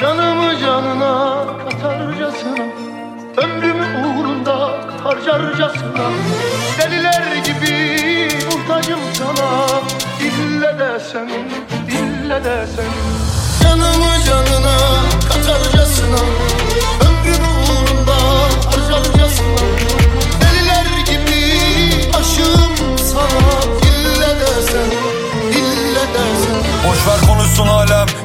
Canımı canına katarcasına Ömrümü uğrunda harcarcasına. Deliler gibi muhtacım sana İlle de sen, ille de sen Canımı canına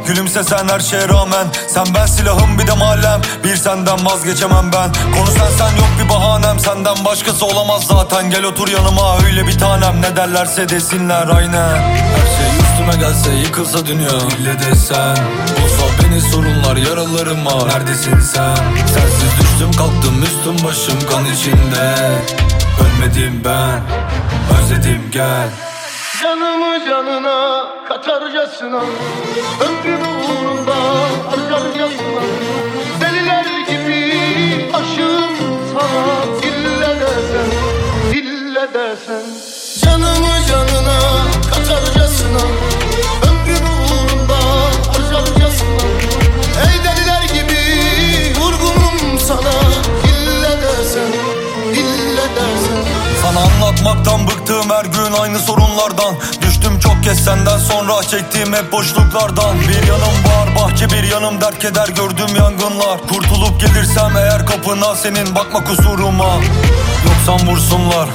Gülümse sen her şeye rağmen. Sen ben silahım bir de malem Bir senden vazgeçemem ben. Konu sen sen yok bir bahanem. Senden başkası olamaz zaten. Gel otur yanıma öyle bir tanem. Ne derlerse desinler aynen. Her şey üstüme gelse yıkılsa dünya. İlle de sen Olsa beni sorunlar yaralarıma Neredesin sen? Sensiz düştüm kalktım üstüm başım kan içinde. Ölmedim ben. Özledim gel Canımı canına katarcasına. Ömrümü uğrunda harcarcasına Deliler gibi aşığım sana. İlle desen, ille desen Canımı canına katarcasına. Ömrümü uğrunda harcarcasına Ey gibi vurgunum sana. İlle desen, ille desen Sana anlatmaktan bıktığım her gün aynı sorunlardan. Düştüm çok kez senden sonra çektiğim hep boşluklardan. Bir yanım var bahçe bir yanım dert keder. Gördüm yangınlar. Kurtulup gelirsem eğer kapına senin bakma kusuruma. Yoksan vursunlar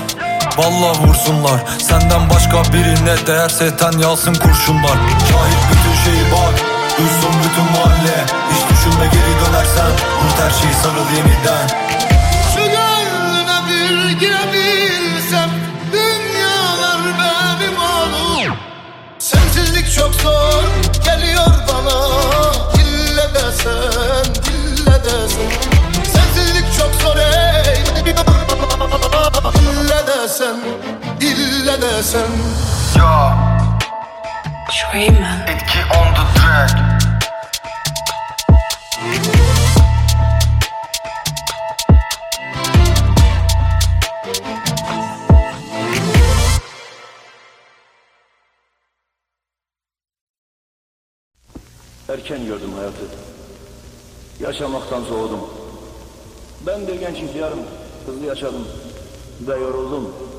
Vallahi vursunlar. Senden başka birine değerse ten yalsın kurşunlar. Şahit bütün şeyi bak Duysun bütün mahalle. Hiç düşünme geri dönersen Unut her şeyi sarıl yeniden desen Ya Dreamer. etki on the track Erken gördüm hayatı. Yaşamaktan soğudum. Ben bir genç ihtiyarım. Hızlı yaşadım. Ve yoruldum.